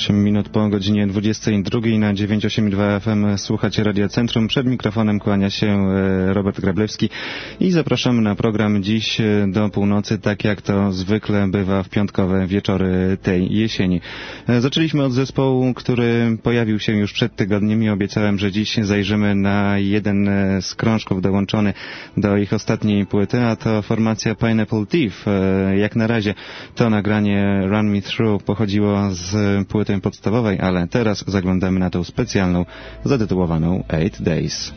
8 minut po godzinie 22 na 982 FM słuchacie Radia Centrum. Przed mikrofonem kłania się e, Robert Grablewski i zapraszamy na program dziś e, do północy, tak jak to zwykle bywa w piątkowe wieczory tej jesieni. E, zaczęliśmy od zespołu, który pojawił się już przed tygodniem i obiecałem, że dziś zajrzymy na jeden z krążków dołączony do ich ostatniej płyty, a to formacja Pineapple Thief. Jak na razie to nagranie Run Me Through pochodziło z płyty podstawowej, ale teraz zaglądamy na tą specjalną, zatytułowaną Eight Days.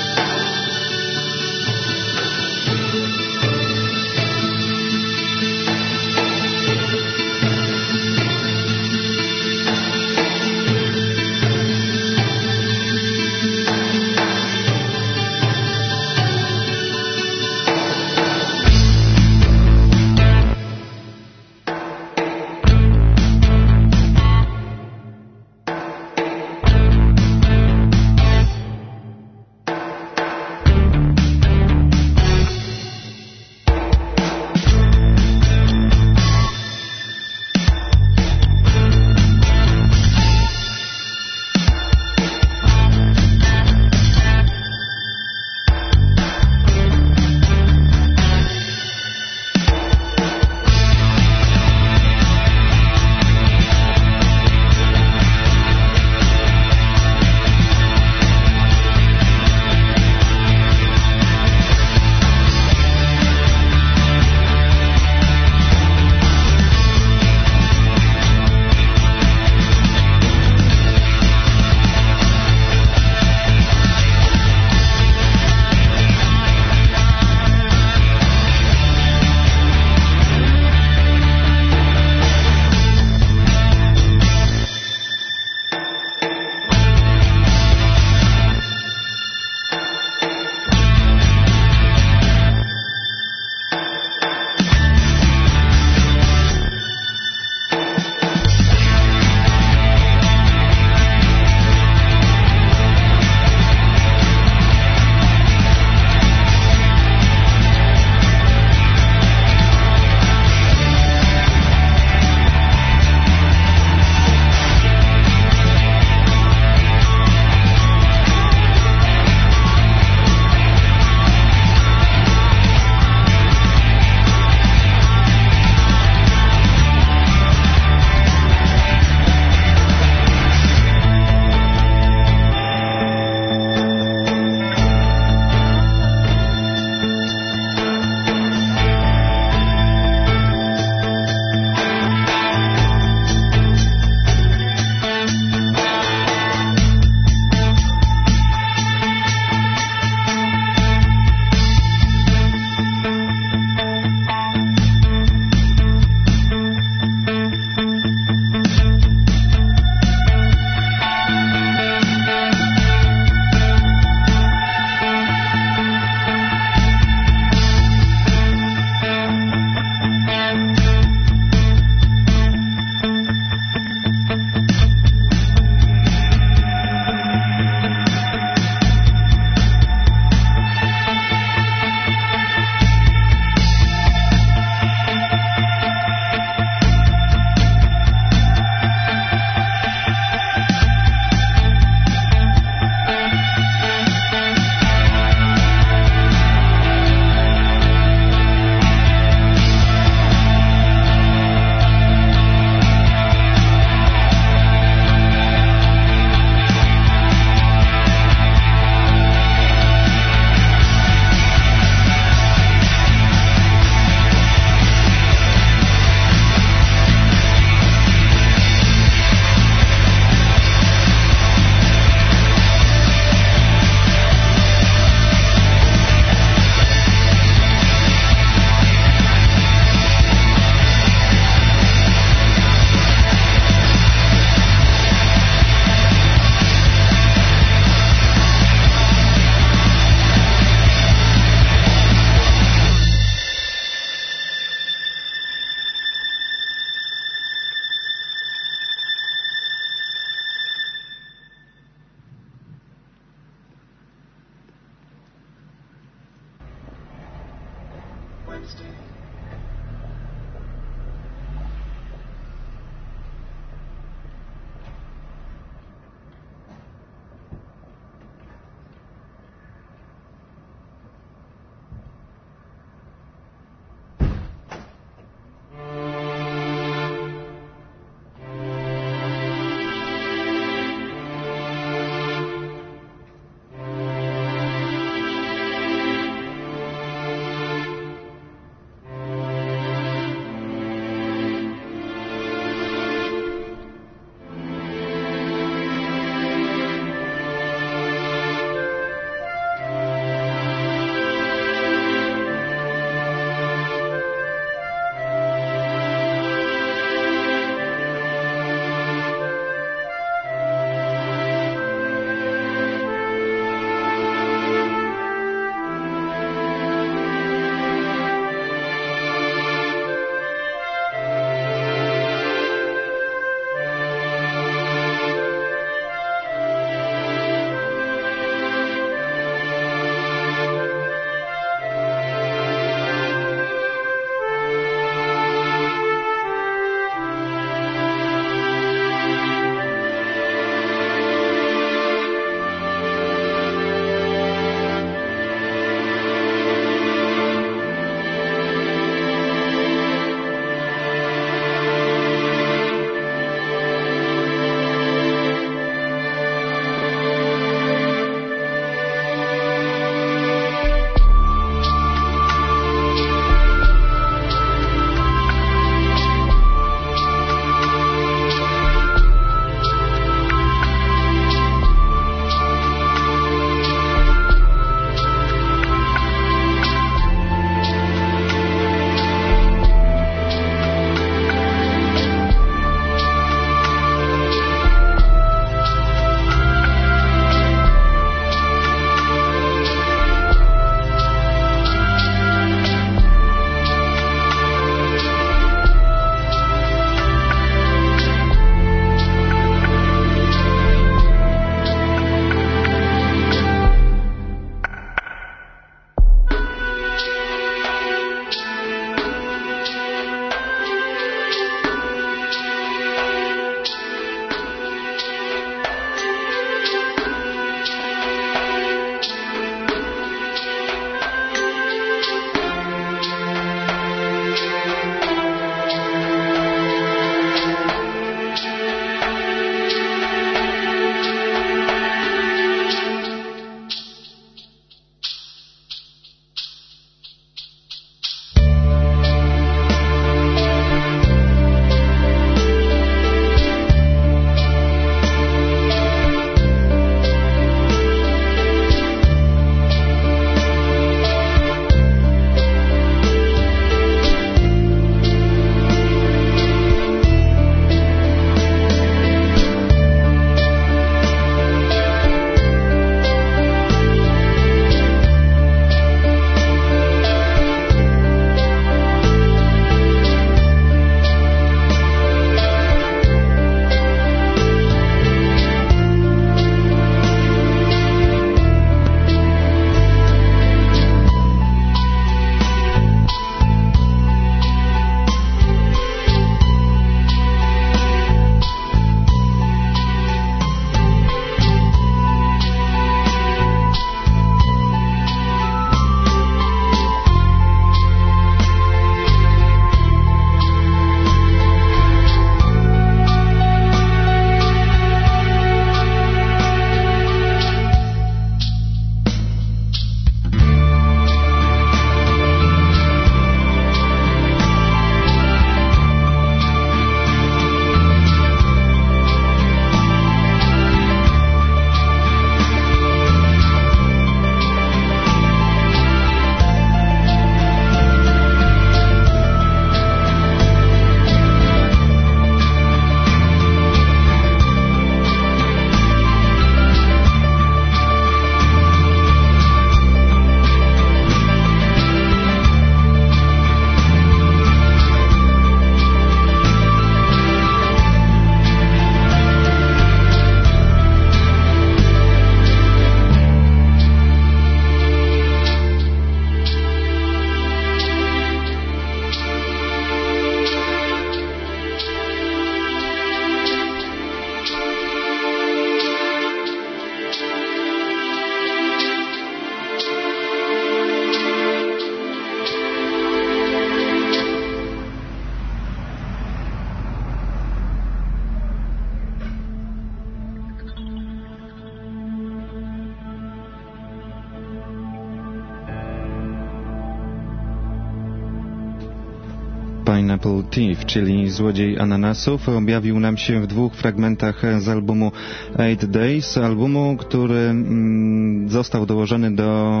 Thief, czyli Złodziej Ananasów, objawił nam się w dwóch fragmentach z albumu Eight Days, albumu, który mm, został dołożony do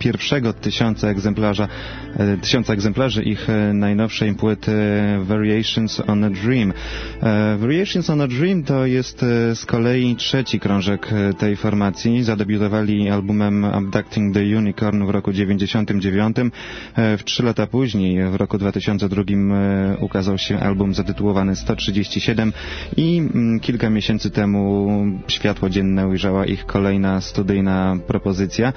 pierwszego tysiąca egzemplarza, e, tysiąca egzemplarzy ich e, najnowszej płyty Variations on a Dream. E, Variations on a Dream to jest z kolei trzeci krążek tej formacji. Zadebiutowali albumem Abducting the Unicorn w roku 99. W trzy lata później, w roku 2002 ukazał się album zatytułowany 137 i mm, kilka miesięcy temu światło dzienne ujrzała ich kolejna studyjna propozycja.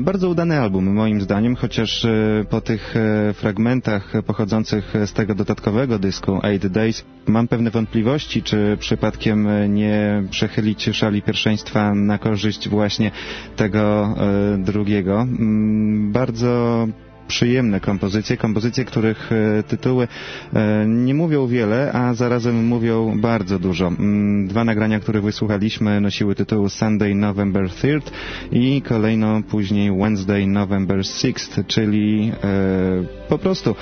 Bardzo udany udany album, moim zdaniem, chociaż e, po tych e, fragmentach pochodzących z tego dodatkowego dysku Eight Days mam pewne wątpliwości, czy przypadkiem nie przechylić szali pierwszeństwa na korzyść właśnie tego e, drugiego. Mm, bardzo przyjemne kompozycje, kompozycje, których e, tytuły e, nie mówią wiele, a zarazem mówią bardzo dużo. Mm, dwa nagrania, które wysłuchaliśmy nosiły tytuł Sunday November 3rd i kolejno później Wednesday November 6th, czyli e, po prostu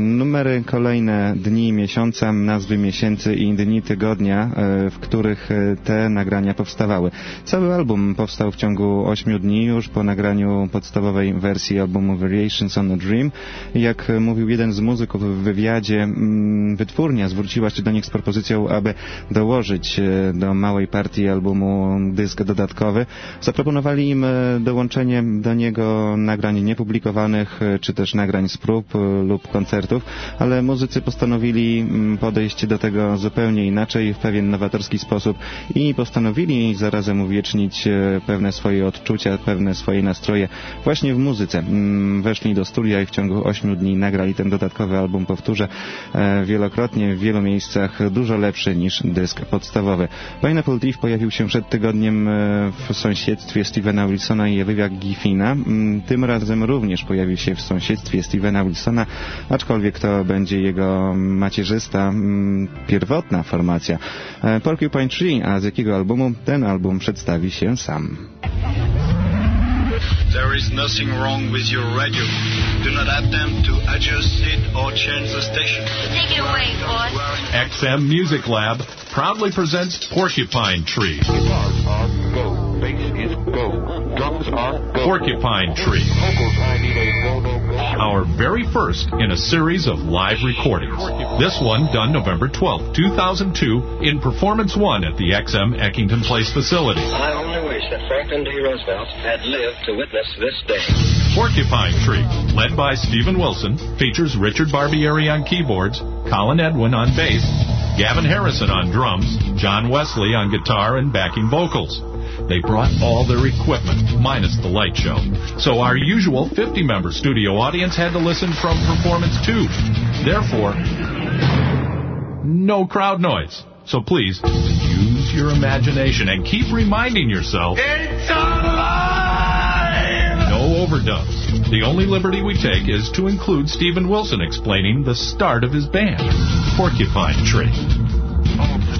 numery kolejne dni miesiąca, nazwy miesięcy i dni tygodnia, e, w których e, te nagrania powstawały. Cały album powstał w ciągu 8 dni już po nagraniu podstawowej wersji albumu Variations on a Dream. Jak mówił jeden z muzyków w wywiadzie, mm, wytwórnia zwróciła się do nich z propozycją, aby dołożyć do małej partii albumu dysk dodatkowy. Zaproponowali im dołączenie do niego nagrań niepublikowanych, czy też nagrań z prób lub koncertów, ale muzycy postanowili mm, podejść do tego zupełnie inaczej, w pewien nowatorski sposób i postanowili zarazem uwiecznić e, pewne swoje odczucia, pewne swoje nastroje właśnie w muzyce. Mm, weszli do studia i w ciągu 8 dni nagrali ten dodatkowy album, powtórzę, e, wielokrotnie w wielu miejscach dużo lepszy niż dysk podstawowy. Pineapple Thief pojawił się przed tygodniem e, w sąsiedztwie Stevena Wilsona i Ewy Giffina. Mm, tym razem również pojawił się w sąsiedztwie Stevena Wilsona, aczkolwiek to będzie jego macierzysta, mm, pierwotna formacja e, Porcupine Tree, a z jakiego albumu ten album przedstawi się sam. There is nothing wrong with your radio. Do not attempt to adjust it or change the station. Take it away, boy. XM Music Lab proudly presents Porcupine Tree. Guitars are go. Bass is go. Drums are go. Porcupine Tree. Vocals, I need a go, no, go. Our very first in a series of live recordings. This one done November 12, 2002 in Performance 1 at the XM Eckington Place facility. I only wish that Franklin D. Roosevelt had lived to witness this day. Porcupine Tree, led by Stephen Wilson, features Richard Barbieri on keyboards, Colin Edwin on bass, Gavin Harrison on drums, John Wesley on guitar and backing vocals. They brought all their equipment, minus the light show. So our usual 50-member studio audience had to listen from Performance 2. Therefore, no crowd noise. So please, use your imagination and keep reminding yourself... It's alive! No overdubs. The only liberty we take is to include Stephen Wilson explaining the start of his band, Porcupine Tree. Oh,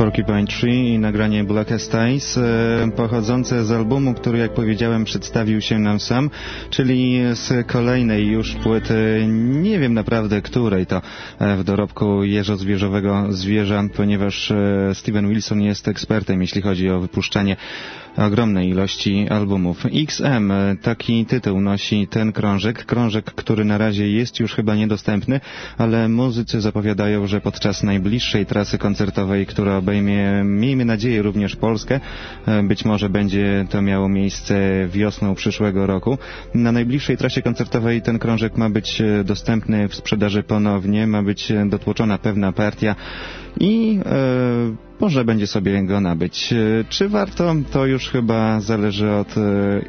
Porcupine Tree i nagranie Blackest Eyes, e, pochodzące z albumu, który jak powiedziałem przedstawił się nam sam, czyli z kolejnej już płyty, nie wiem naprawdę której to e, w dorobku jeżo-zwierzowego zwierza, ponieważ e, Steven Wilson jest ekspertem, jeśli chodzi o wypuszczanie ogromnej ilości albumów. XM, taki tytuł nosi ten krążek, krążek, który na razie jest już chyba niedostępny, ale muzycy zapowiadają, że podczas najbliższej trasy koncertowej, która obejmie, miejmy nadzieję, również Polskę, e, być może będzie to miało miejsce wiosną przyszłego roku. Na najbliższej trasie koncertowej ten krążek ma być e, dostępny w sprzedaży ponownie, ma być e, dotłoczona pewna partia i e, może będzie sobie go nabyć. E, czy warto? To już chyba zależy od e,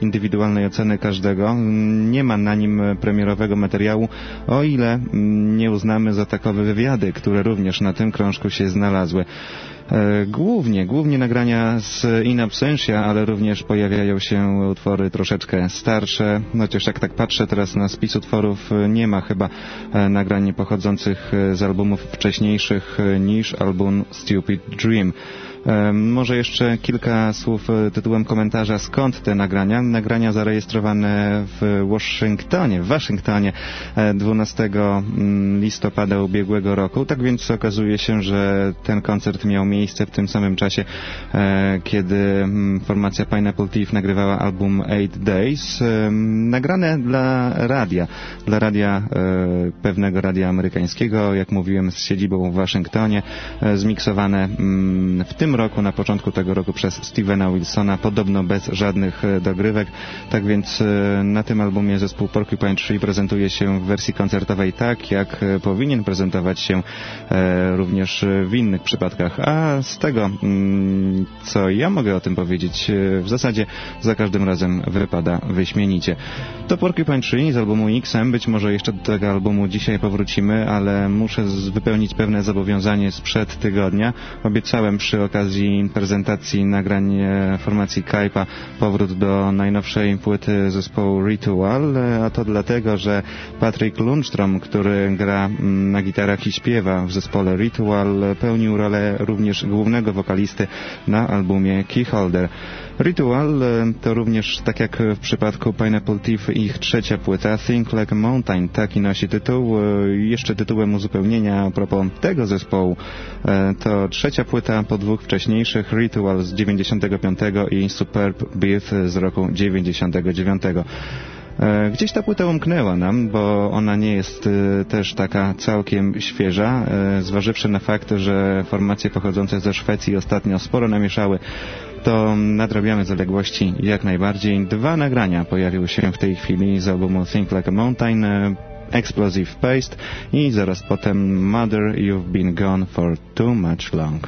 indywidualnej oceny każdego. Nie ma na nim premierowego materiału, o ile mm, nie uznamy za takowe wywiady, które również na tym krążku się znalazły. E, głównie, głównie nagrania z In Absentia, ale również pojawiają się utwory troszeczkę starsze. Chociaż jak tak patrzę teraz na spis utworów, nie ma chyba nagrań pochodzących z albumów wcześniejszych niż album Stupid Dream. Może jeszcze kilka słów e, tytułem komentarza, skąd te nagrania. Nagrania zarejestrowane w Waszyngtonie, w Waszyngtonie 12 e, mm, listopada ubiegłego roku. Tak więc okazuje się, że ten koncert miał miejsce w tym samym czasie, e, kiedy mm, formacja Pineapple Thief nagrywała album Eight Days. Nagrane dla radia, dla radia, pewnego radia amerykańskiego, jak mówiłem, z siedzibą w Waszyngtonie, zmiksowane mm, w tym tym roku, na początku tego roku przez Stevena Wilsona, podobno bez żadnych e, dogrywek. Tak więc e, na tym albumie zespół Porcupine Tree prezentuje się w wersji koncertowej tak, jak e, powinien prezentować się również w innych przypadkach. A z tego, mm, co ja mogę o tym powiedzieć, w zasadzie za każdym razem wypada wyśmienicie. To Porcupine Tree z albumu XM. Być może jeszcze do tego albumu dzisiaj powrócimy, ale muszę wypełnić pewne zobowiązanie sprzed tygodnia. Obiecałem przy okazji okazji prezentacji nagrań formacji Kajpa powrót do najnowszej płyty zespołu Ritual, a to dlatego, że Patrick Lundstrom, który gra mm, na gitarach i śpiewa w zespole Ritual, pełnił rolę również głównego wokalisty na albumie Keyholder. Ritual e, to również, tak jak w przypadku Pineapple Thief, ich trzecia płyta, Think Like Mountain, taki nosi tytuł. E, jeszcze tytułem uzupełnienia a propos tego zespołu, e, to trzecia płyta po dwóch wcześniejszych, Ritual z 95 i Superb Beat z roku 99. Gdzieś ta płyta umknęła nam, bo ona nie jest też taka całkiem świeża, zważywszy na fakt, że formacje pochodzące ze Szwecji ostatnio sporo namieszały to nadrabiamy zaległości jak najbardziej. Dwa nagrania pojawiły się w tej chwili z albumu Think Like a Mountain, e, Explosive Paste i zaraz potem Mother You've Been Gone for Too Much Long.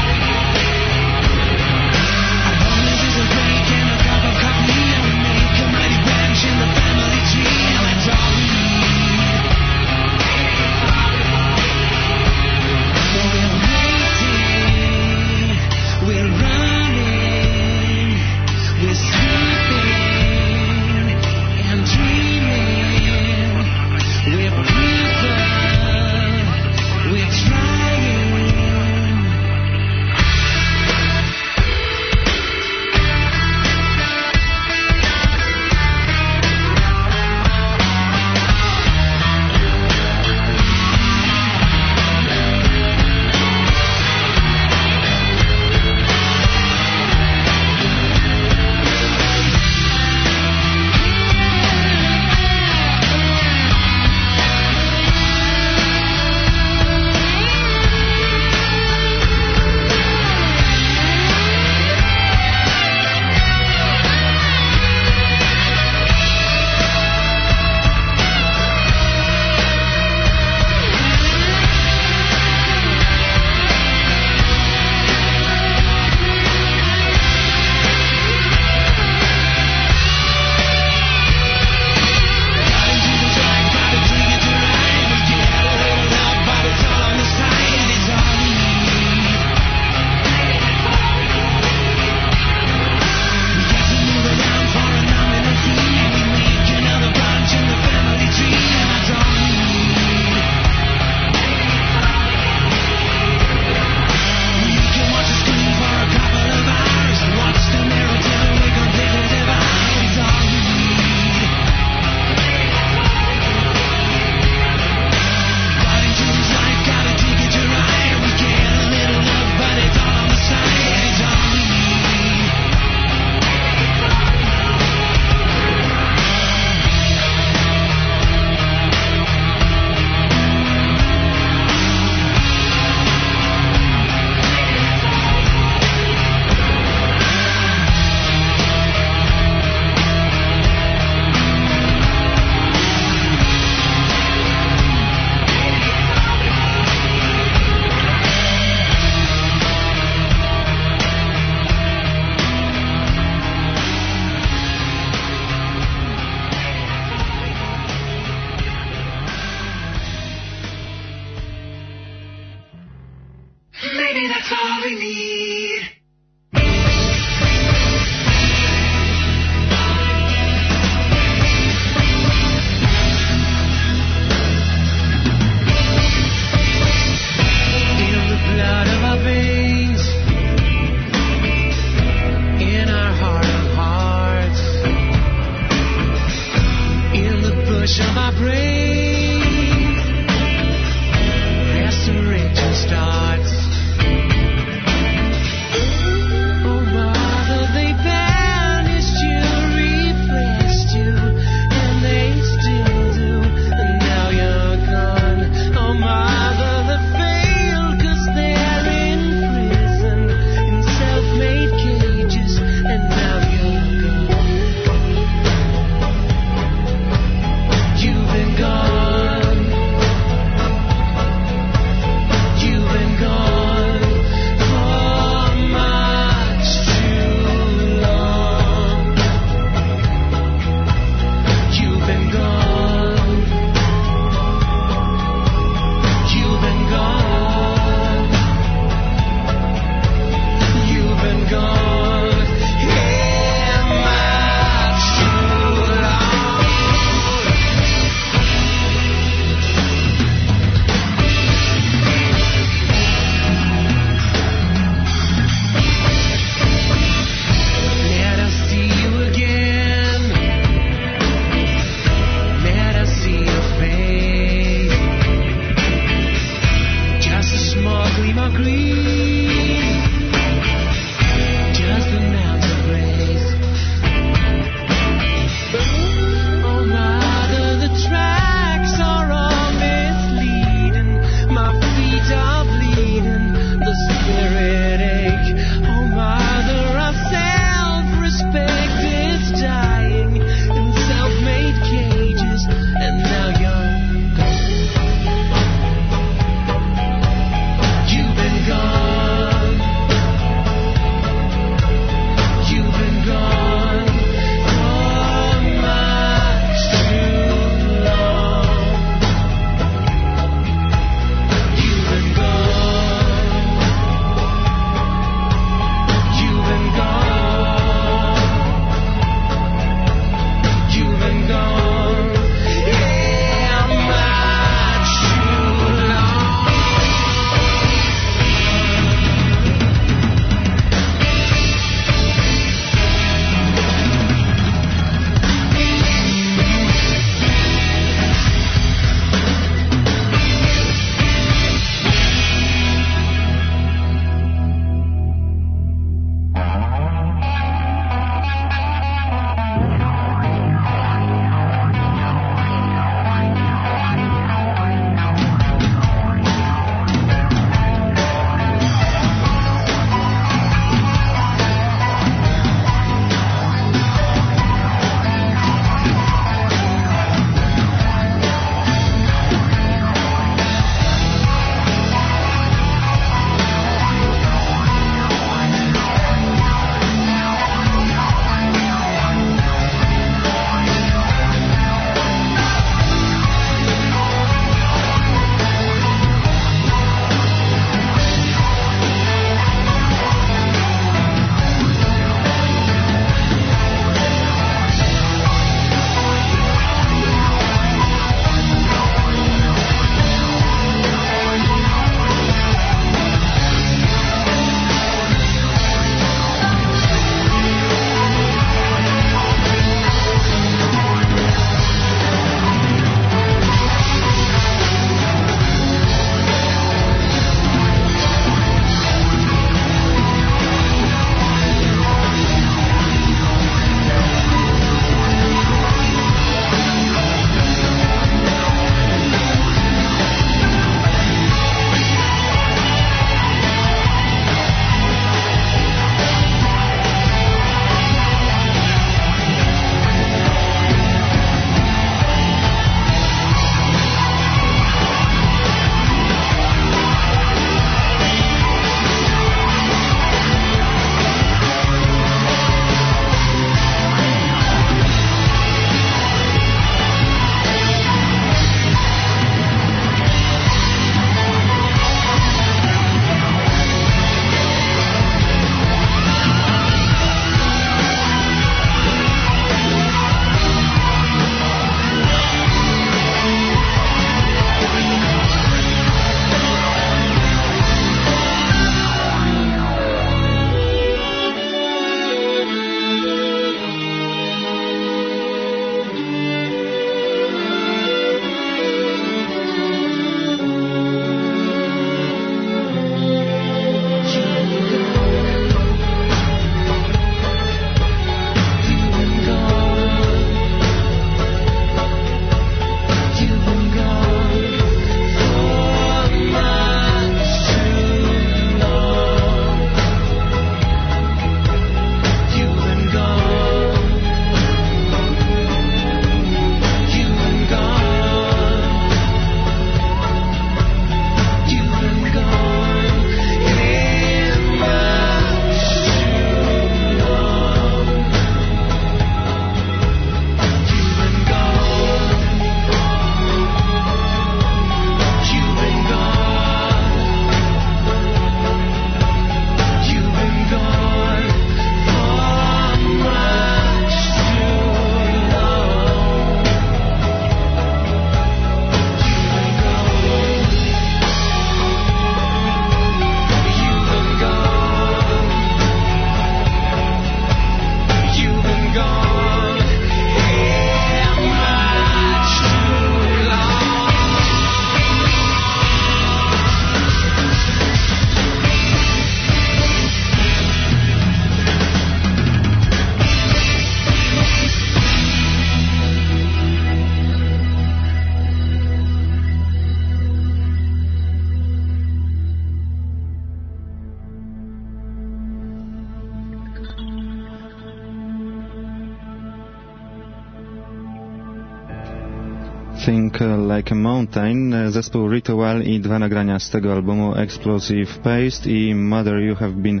Think Like a Mountain, zespół Ritual i dwa nagrania z tego albumu Explosive Paste i Mother You Have Been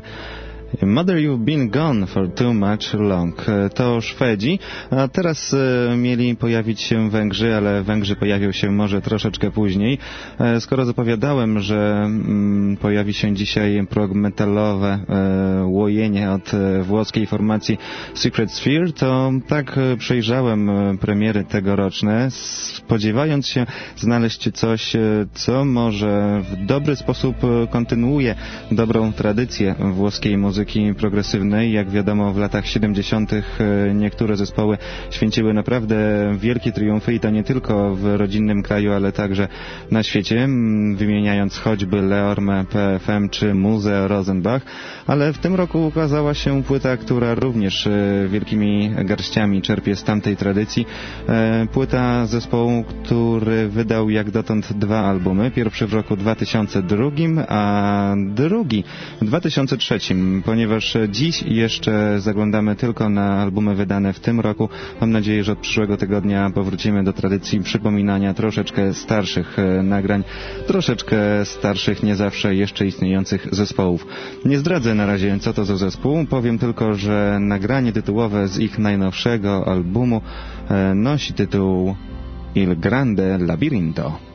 Mother You've Been Gone for Too Much Long. To Szwedzi, a teraz e, mieli pojawić się Węgrzy, ale Węgrzy pojawią się może troszeczkę później. E, skoro zapowiadałem, że mm, pojawi się dzisiaj prog metalowe e, łojenie od włoskiej formacji Secret Sphere, to tak przejrzałem premiery tegoroczne, spodziewając się znaleźć coś, co może w dobry sposób kontynuuje dobrą tradycję włoskiej muzyki muzyki progresywnej. Jak wiadomo, w latach 70. E, niektóre zespoły święciły naprawdę wielkie triumfy i to nie tylko w rodzinnym kraju, ale także na świecie, wymieniając choćby Leorme, PFM czy Muzeo Rosenbach. Ale w tym roku ukazała się płyta, która również e, wielkimi garściami czerpie z tamtej tradycji. E, płyta zespołu, który wydał jak dotąd dwa albumy. Pierwszy w roku 2002, a drugi w 2003 ponieważ dziś jeszcze zaglądamy tylko na albumy wydane w tym roku. Mam nadzieję, że od przyszłego tygodnia powrócimy do tradycji przypominania troszeczkę starszych e, nagrań, troszeczkę starszych, nie zawsze jeszcze istniejących zespołów. Nie zdradzę na razie, co to za zespół. Powiem tylko, że nagranie tytułowe z ich najnowszego albumu e, nosi tytuł Il Grande Labirinto.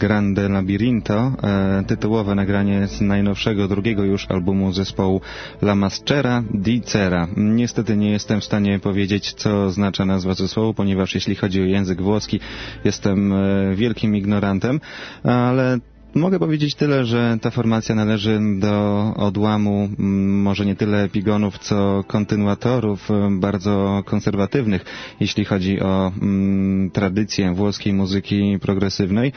Grande Labirinto, e, tytułowe nagranie z najnowszego, drugiego już albumu zespołu La Maschera di Cera. Niestety nie jestem w stanie powiedzieć, co oznacza nazwa zespołu, ponieważ jeśli chodzi o język włoski, jestem e, wielkim ignorantem, ale Mogę powiedzieć tyle, że ta formacja należy do odłamu mm, może nie tyle epigonów, co kontynuatorów e, bardzo konserwatywnych, jeśli chodzi o mm, tradycję włoskiej muzyki progresywnej.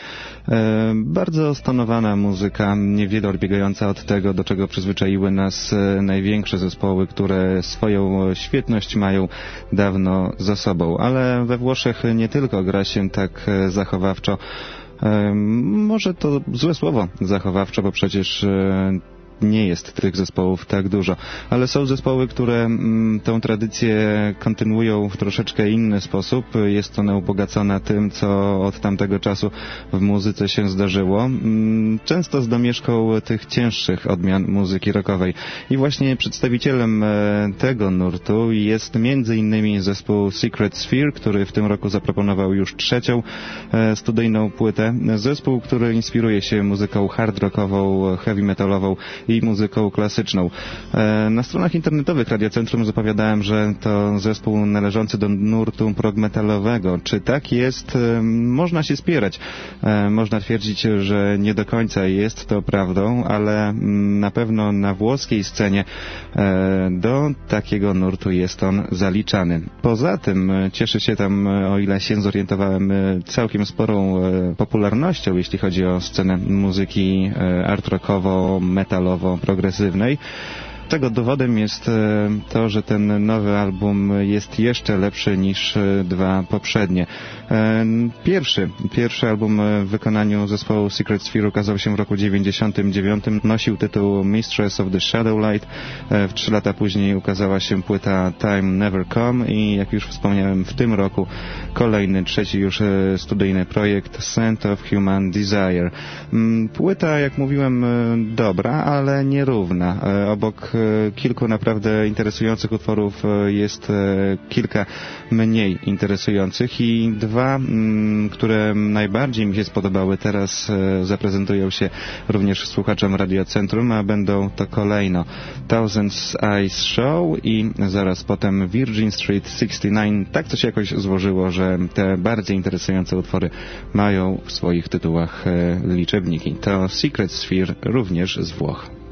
E, bardzo stonowana muzyka, niewiele odbiegająca od tego, do czego przyzwyczaiły nas e, największe zespoły, które swoją świetność mają dawno za sobą. Ale we Włoszech nie tylko gra się tak e, zachowawczo, Może to złe słowo zachowawcze, bo przecież e, nie jest tych zespołów tak dużo, ale są zespoły, które mm, tę tradycję kontynuują w troszeczkę inny sposób. Jest ona ubogacona tym, co od tamtego czasu w muzyce się zdarzyło. Mm, Często z domieszką tych cięższych odmian muzyki rockowej. I właśnie przedstawicielem e, tego nurtu jest innymi zespół Secret Sphere, który w tym roku zaproponował już trzecią e, studyjną płytę. Zespół, który inspiruje się muzyką hard rockową, heavy metalową i muzyką klasyczną. E, na stronach internetowych Radia Centrum zapowiadałem, że to zespół należący do nurtu prog metalowego. Czy tak jest? E, można się spierać. E, można twierdzić, że nie do końca jest to prawdą, ale mm, na pewno na włoskiej scenie do takiego nurtu jest on zaliczany. Poza tym cieszy się tam, o ile się zorientowałem, całkiem sporą popularnością, jeśli chodzi o scenę muzyki art rockowo-metalowo-progresywnej. Tego dowodem jest e, to, że ten nowy album jest jeszcze lepszy niż e, dwa poprzednie. E, pierwszy, pierwszy album w wykonaniu zespołu Secret Sphere ukazał się w roku 99. Nosił tytuł Mistress of the Shadowlight. W trzy lata później ukazała się płyta Time Never Come i jak już wspomniałem w tym roku kolejny, trzeci już studyjny projekt Scent of Human Desire. Mm, płyta, jak mówiłem, dobra, ale nierówna. Obok kilku naprawdę interesujących utworów e, jest e, kilka mniej interesujących i dwa, mm, które najbardziej mi się spodobały teraz e, zaprezentują się również słuchaczom Radio Centrum, a będą to kolejno Thousands Eyes Show i zaraz potem Virgin Street 69. Tak to się jakoś złożyło, że te bardziej interesujące utwory mają w swoich tytułach liczebniki. To Secret Sphere również z Włoch.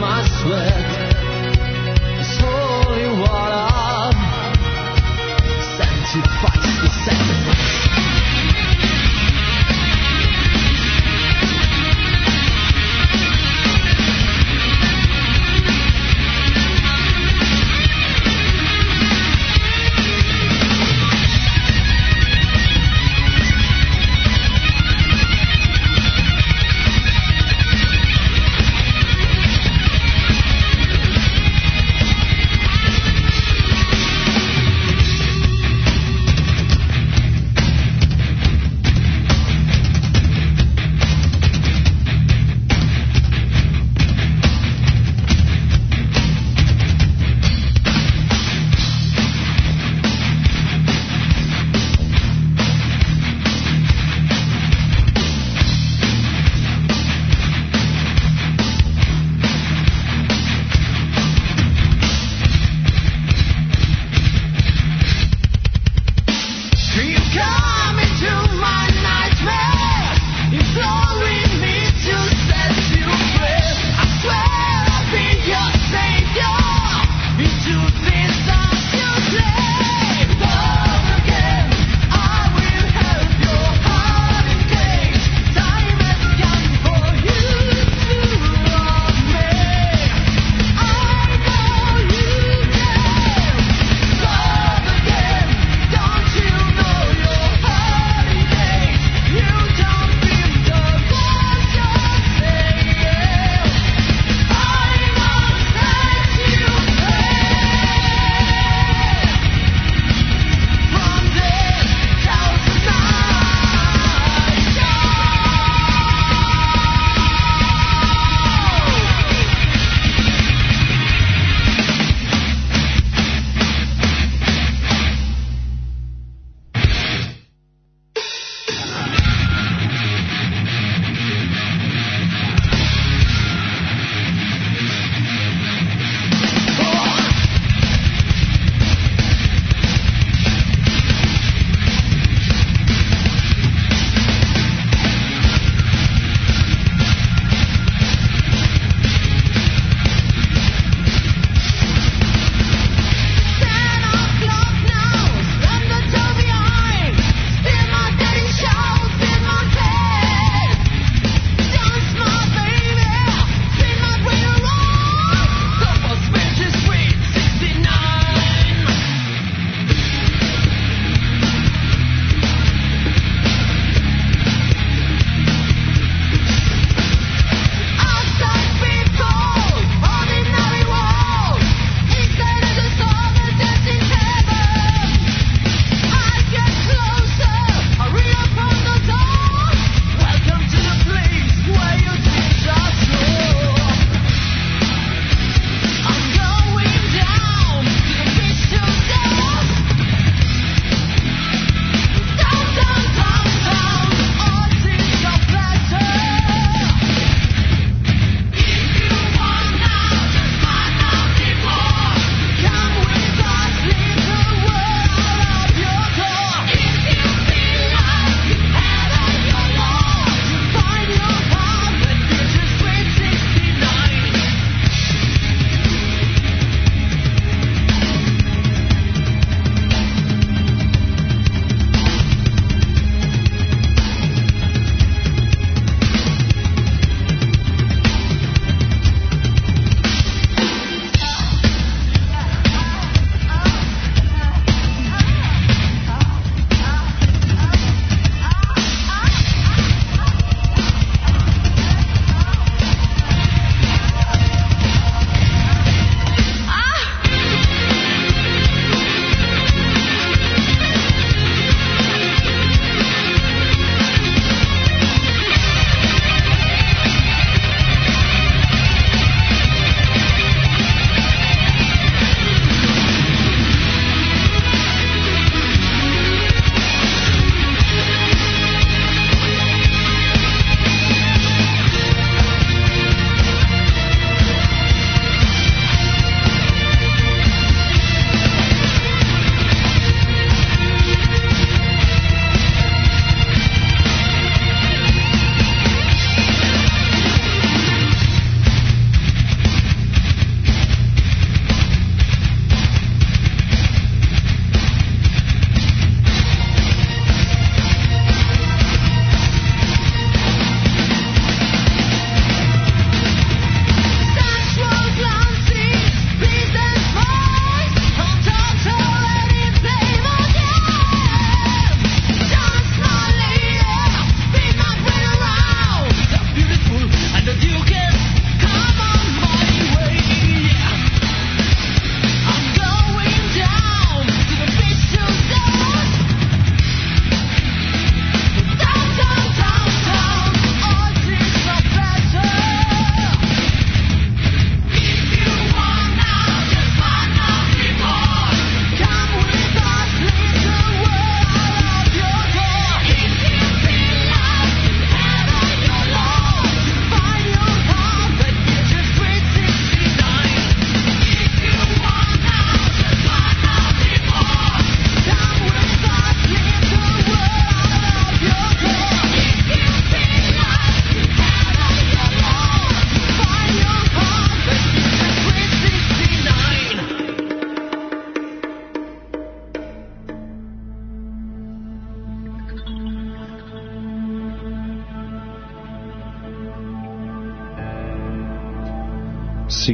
my sweat.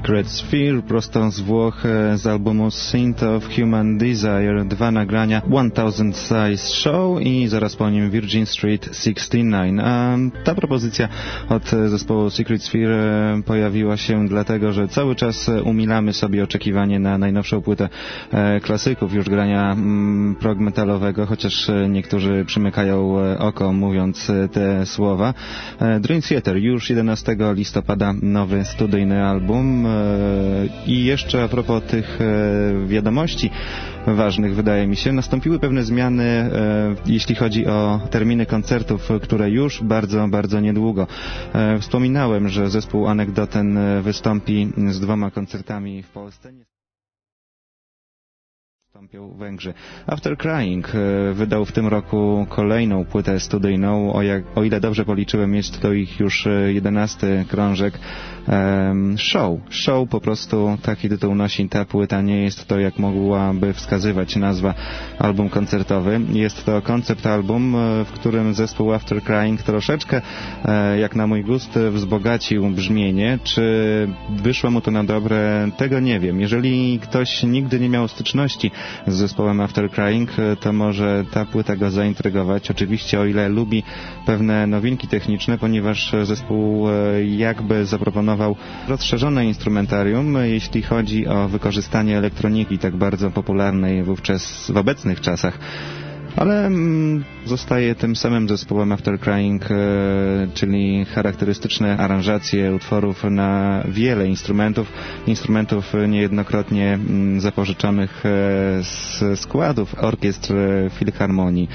Secret Sphere, prosto z Włoch e, z albumu Saint of Human Desire, dwa nagrania, 1000 Size Show i zaraz po nim Virgin Street 69. A ta propozycja od zespołu Secret Sphere e, pojawiła się dlatego, że cały czas e, umilamy sobie oczekiwanie na najnowszą płytę klasyków już grania mm, prog metalowego, chociaż niektórzy przymykają oko mówiąc te słowa. Dream Theater już 11 listopada nowy studyjny album i jeszcze a propos tych e, wiadomości ważnych wydaje mi się, nastąpiły pewne zmiany e, jeśli chodzi o terminy koncertów, które już bardzo, bardzo niedługo. E, wspominałem, że zespół Anegdoten e, wystąpi z dwoma koncertami w Polsce. Wystąpią Węgrzy. After Crying e, wydał w tym roku kolejną płytę studyjną. O, jak, o ile dobrze policzyłem, jest to ich już e, jedenasty krążek. Show. Show po prostu taki tytuł nosi ta płyta. Nie jest to, jak mogłaby wskazywać nazwa, album koncertowy. Jest to koncept album, e, w którym zespół After Crying troszeczkę, jak na mój gust, wzbogacił brzmienie. Czy wyszło mu to na dobre? Tego nie wiem. Jeżeli ktoś nigdy nie miał styczności z zespołem After Crying, e, to może ta płyta go zaintrygować. Oczywiście o ile lubi pewne nowinki techniczne, ponieważ zespół e, jakby zaproponował rozszerzone instrumentarium, jeśli chodzi o wykorzystanie elektroniki tak bardzo popularnej wówczas w obecnych czasach. Ale mm, zostaje tym samym zespołem After Crying, e, czyli charakterystyczne aranżacje utworów na wiele instrumentów, instrumentów niejednokrotnie mm, zapożyczonych e, z składów orkiestr e, Filharmonii.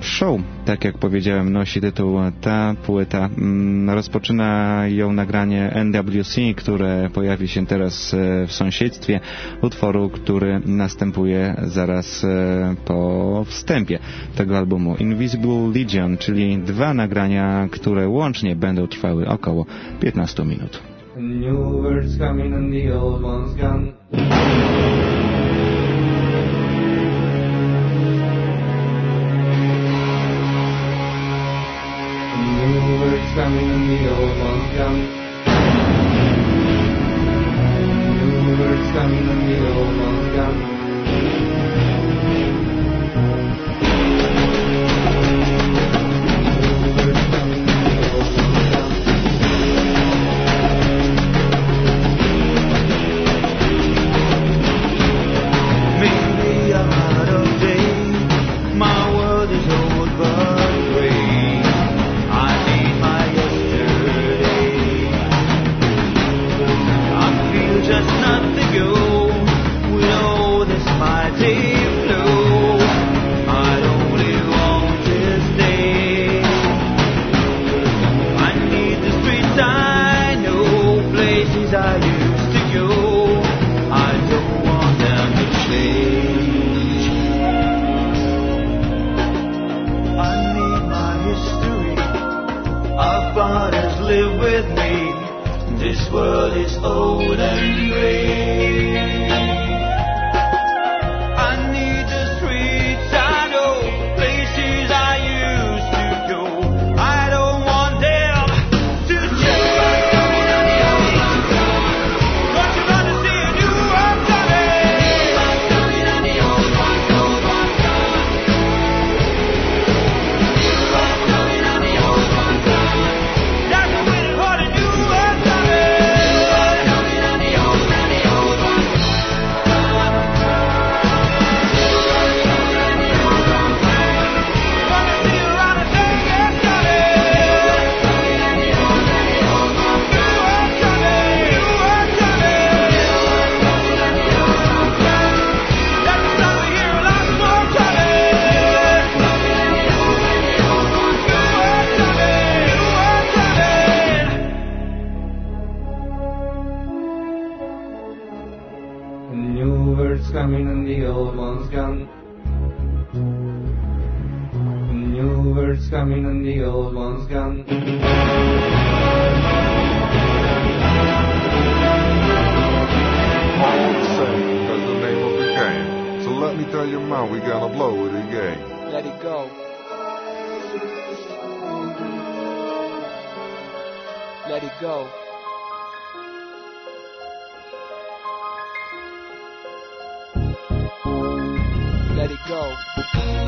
Show, tak jak powiedziałem, nosi tytuł ta płyta. Mm, Rozpoczyna ją nagranie NWC, które pojawi się teraz e, w sąsiedztwie utworu, który następuje zaraz e, po wstępie tego albumu. Invisible Legion, czyli dwa nagrania, które łącznie będą trwały około 15 minut. coming and the old one's gone. So let me tell your mom we gonna blow it again. Let it go. Let it go. Let it go.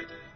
right?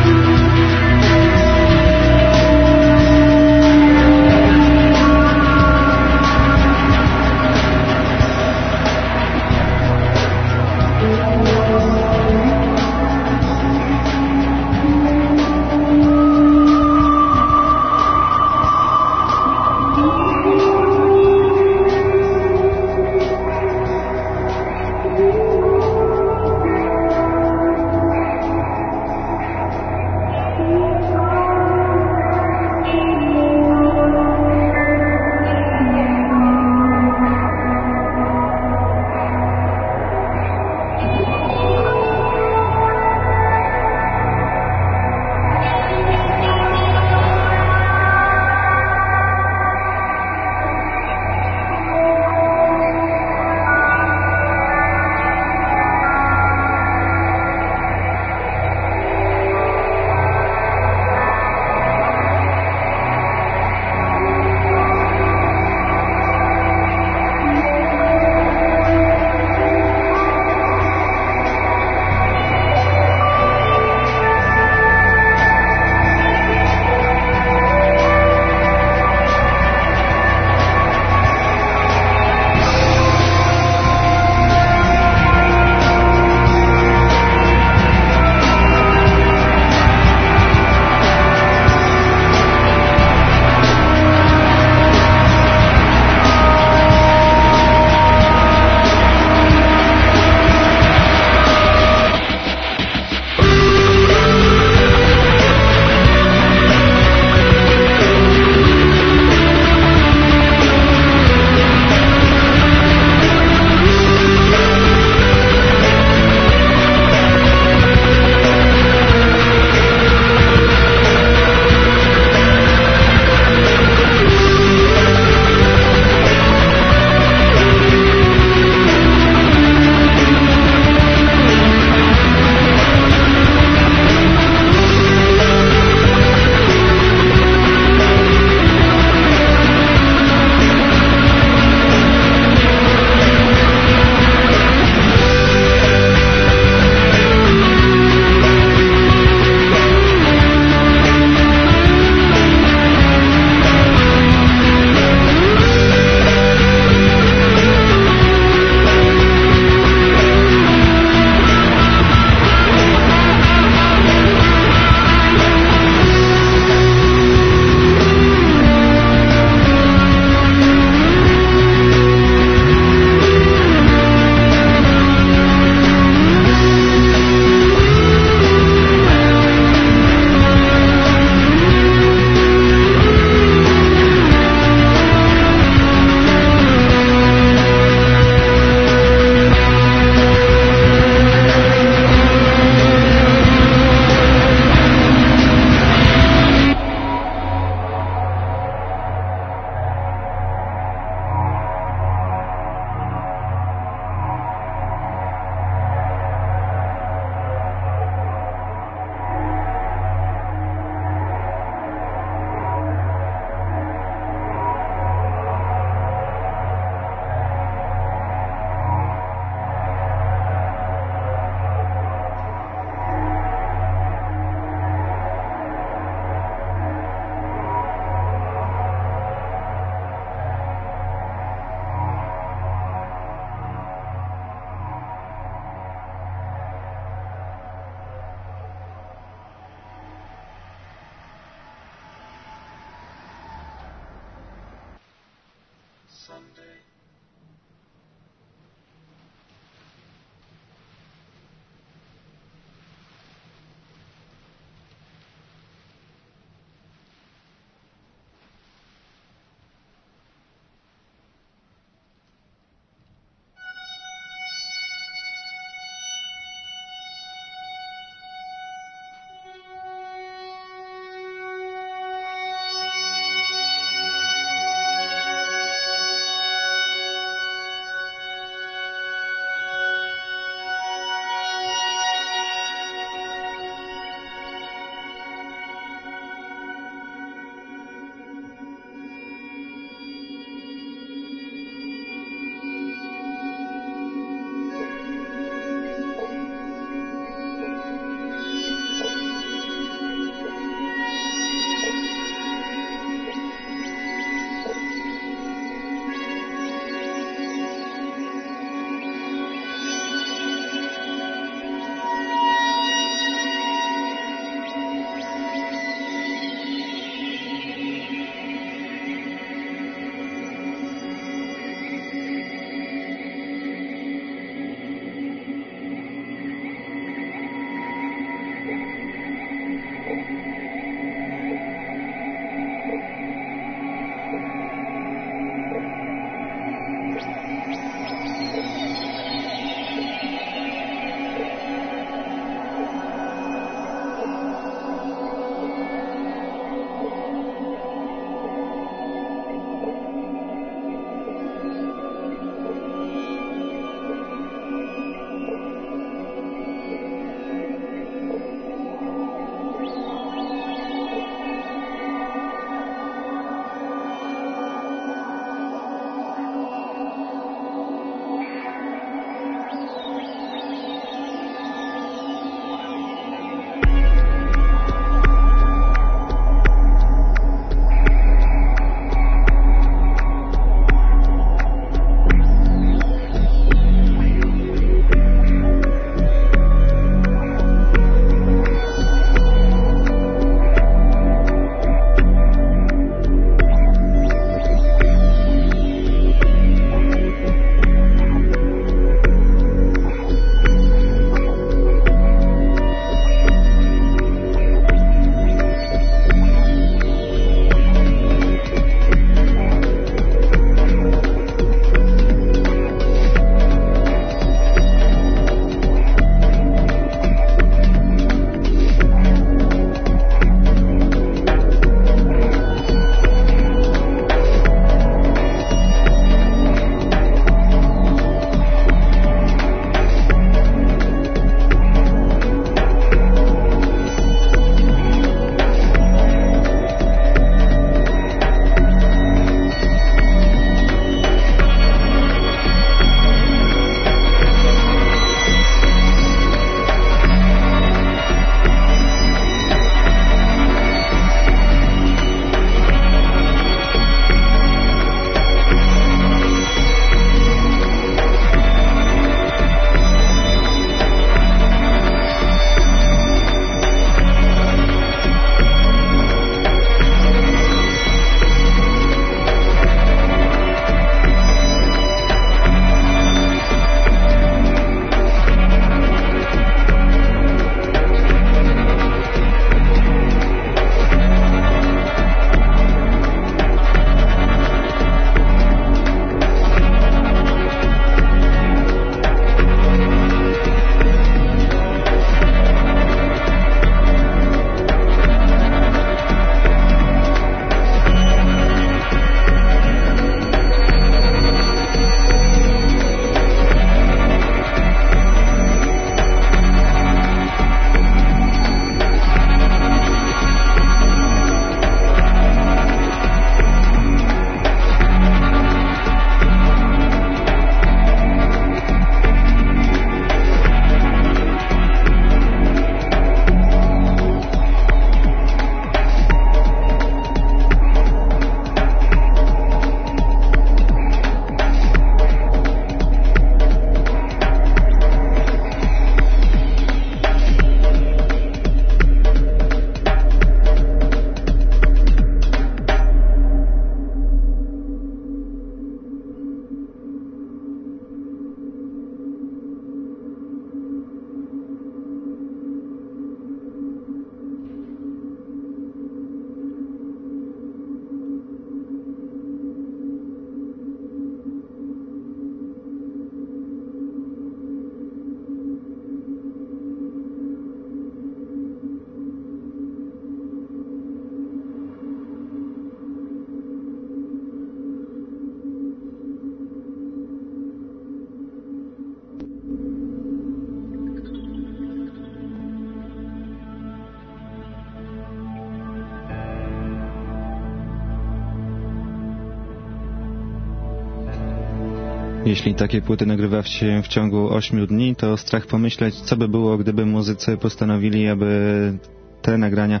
Jeśli takie płyty nagrywa się w ciągu 8 dni, to strach pomyśleć, co by było, gdyby muzycy postanowili, aby te nagrania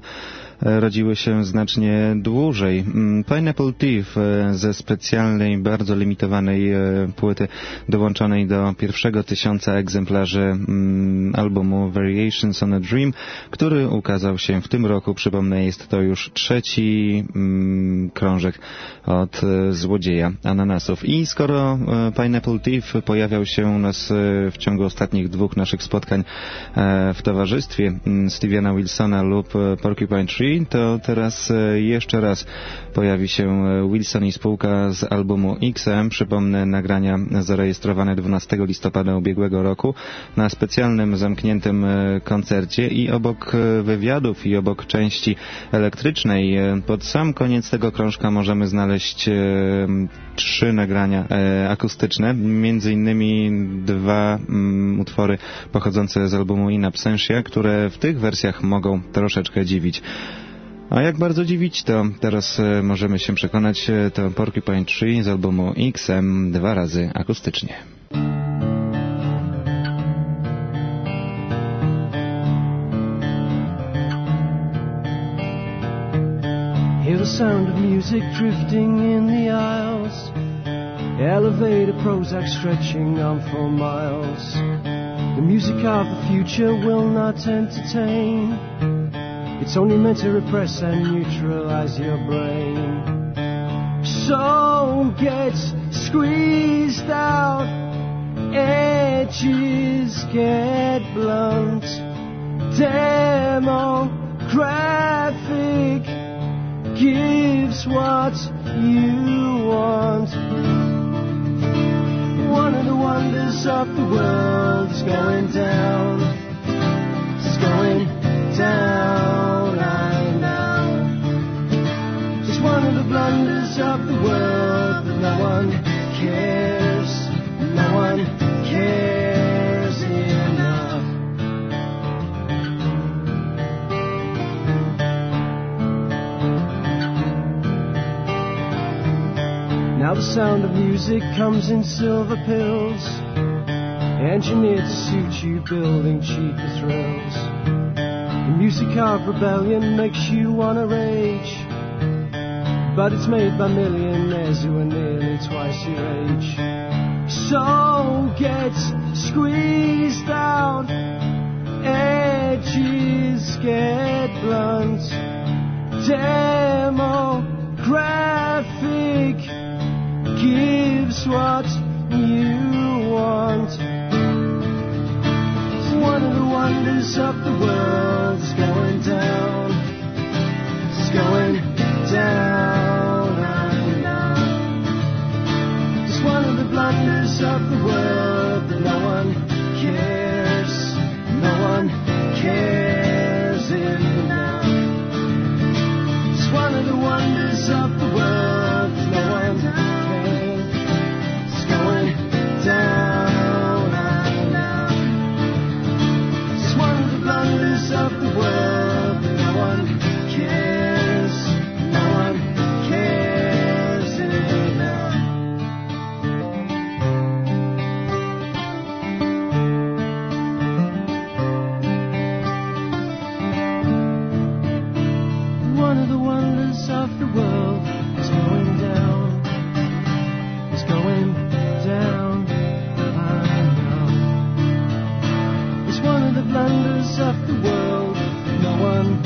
rodziły się znacznie dłużej. Mm, Pineapple Thief e, ze specjalnej, bardzo limitowanej e, płyty dołączonej do pierwszego tysiąca egzemplarzy mm, albumu Variations on a Dream, który ukazał się w tym roku. Przypomnę, jest to już trzeci mm, krążek od e, złodzieja ananasów. I skoro e, Pineapple Thief pojawiał się u nas e, w ciągu ostatnich dwóch naszych spotkań e, w towarzystwie Steviana Wilsona lub e, Porcupine Tree, to teraz e, jeszcze raz pojawi się e, Wilson i spółka z albumu XM. Przypomnę nagrania zarejestrowane 12 listopada ubiegłego roku na specjalnym zamkniętym e, koncercie i obok wywiadów i obok części elektrycznej pod sam koniec tego krążka możemy znaleźć trzy nagrania akustyczne, między innymi dwa mm, utwory pochodzące z albumu In Absentia, które w tych wersjach mogą troszeczkę dziwić. A jak bardzo dziwić, to teraz e, możemy się przekonać, e, to Porcupine Tree z albumu XM dwa razy akustycznie. Hear the sound of music drifting in the aisles. Elevator Prozac stretching on for miles. The music of the future will not entertain. It's only meant to repress and neutralize your brain. So get squeezed out, edges get blunt. Demographic gives what you want. One of the wonders of the world is going down. It's going down, one of the blunders of the world that no one cares. No one cares enough. Now the sound of music comes in silver pills, engineered to suit you, building cheaper thrills. The music of rebellion makes you wanna rage, but it's made by millionaires who are nearly twice your age. So get squeezed out, edges get blunt, demographic gives what you want. One of the wonders of the world is going down. It's going down, one of the the world that no one cares. No one cares enough. It's one of the wonders of the world that no one cares. It's going down. It's one of the blunders of the world one of the blunders of the world. No one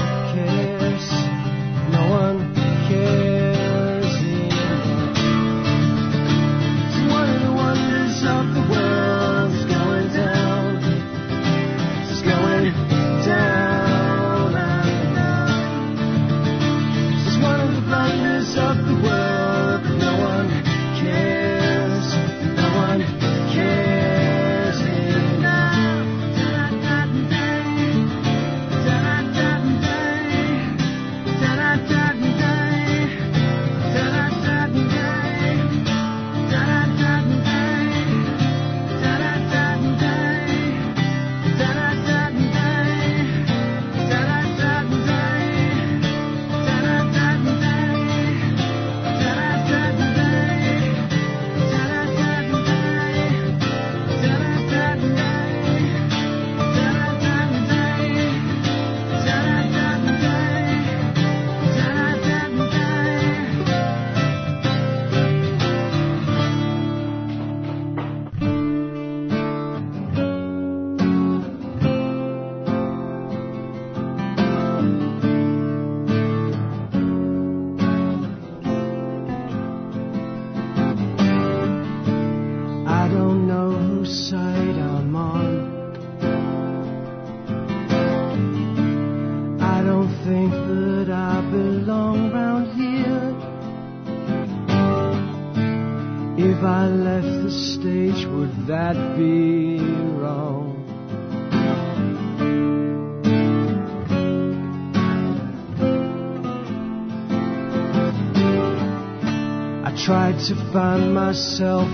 myself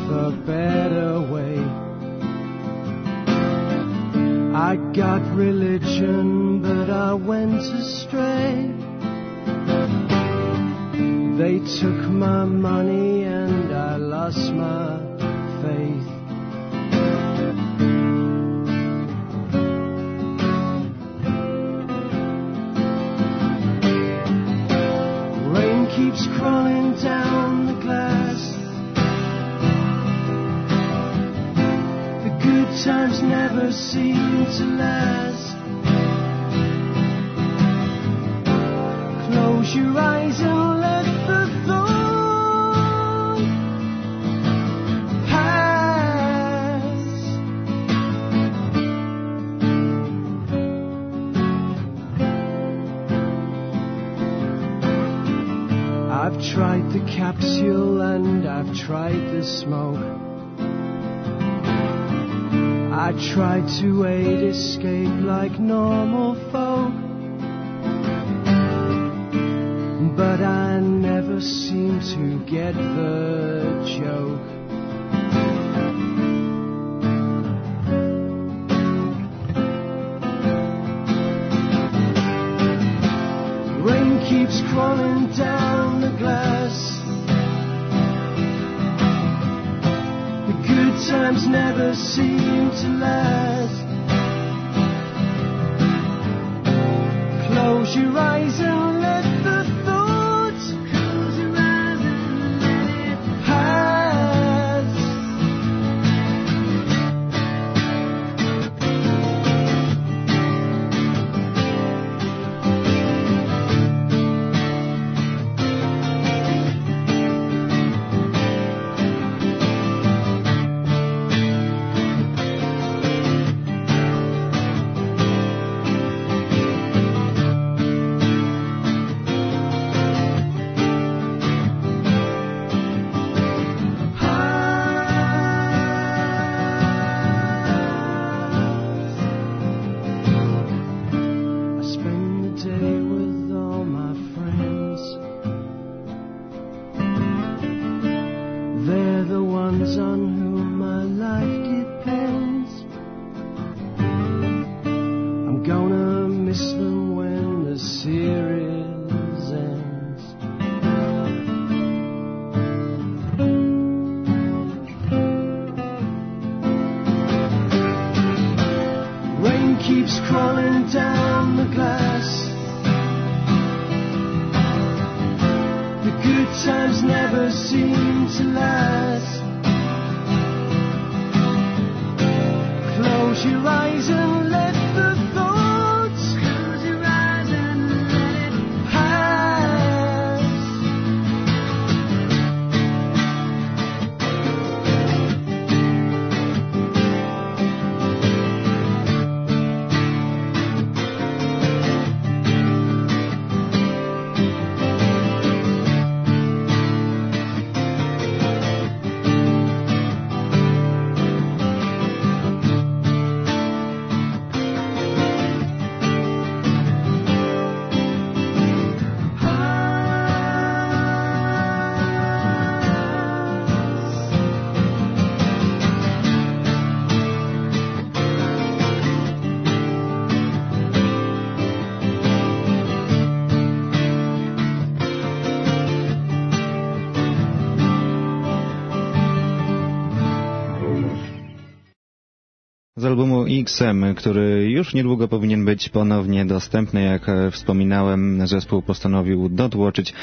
XM, który już niedługo powinien być ponownie dostępny, jak e, wspominałem, zespół postanowił dotłoczyć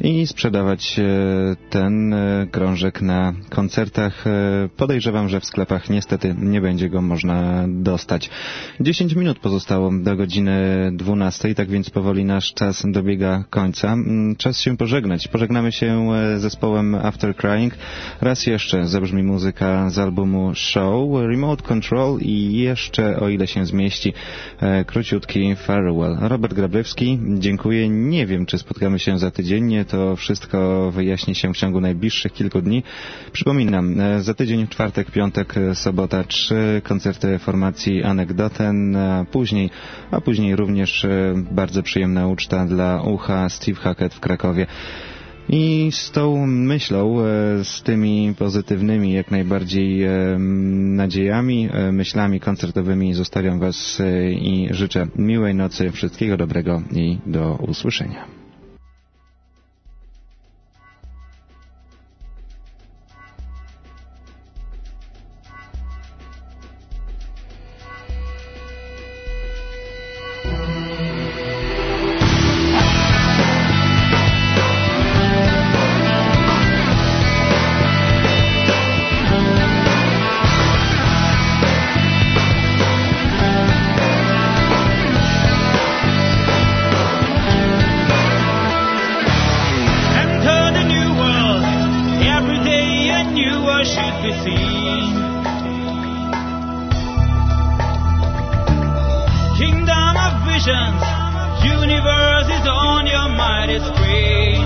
i sprzedawać e, ten e, krążek na koncertach. Podejrzewam, że w sklepach niestety nie będzie go można dostać. 10 minut pozostało do godziny 12, tak więc powoli nasz czas dobiega końca. Mm, Czas się pożegnać. Pożegnamy się zespołem After Crying. Raz jeszcze zabrzmi muzyka z albumu Show, Remote Control i jeszcze, o ile się zmieści, e, króciutki Farewell. Robert Grablewski, dziękuję. Nie wiem, czy spotkamy się za tydzień. To wszystko wyjaśni się w ciągu najbliższych kilku dni. Przypominam, e, za tydzień, czwartek, piątek, sobota, trzy koncerty formacji Anegdoten, a później, a później również e, bardzo przyjemna uczta dla ucha Steve Hackett w Krakowie. I z tą myślą, e, z tymi pozytywnymi jak najbardziej e, nadziejami, e, myślami koncertowymi zostawiam Was i życzę miłej nocy, wszystkiego dobrego i do usłyszenia. Is on your mighty screen.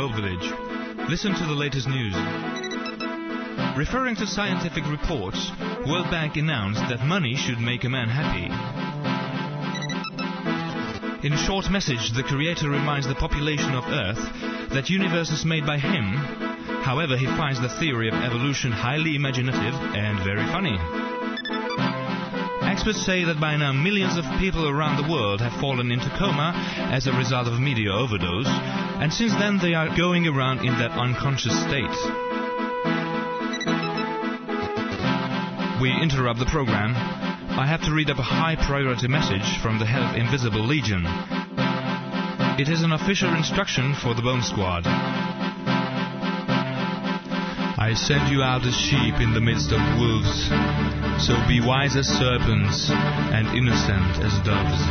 Globe Village. Listen to the latest news. Referring to scientific reports, World Bank announced that money should make a man happy. In a short message, the creator reminds the population of Earth that universe is made by him. However, he finds the theory of evolution highly imaginative and very funny. Experts say that by now millions of people around the world have fallen into coma as a result of media overdose, and since then they are going around in that unconscious state. We interrupt the program. I have to read up a high priority message from the head of Invisible Legion. It is an official instruction for the Bone Squad. I send you out as sheep in the midst of wolves. So be wise as serpents and innocent as doves.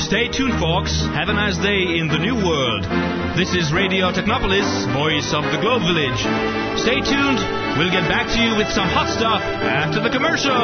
Stay tuned, folks. Have a nice day in the new world. This is Radio Technopolis, voice of the Globe Village. Stay tuned. We'll get back to you with some hot stuff after the commercial.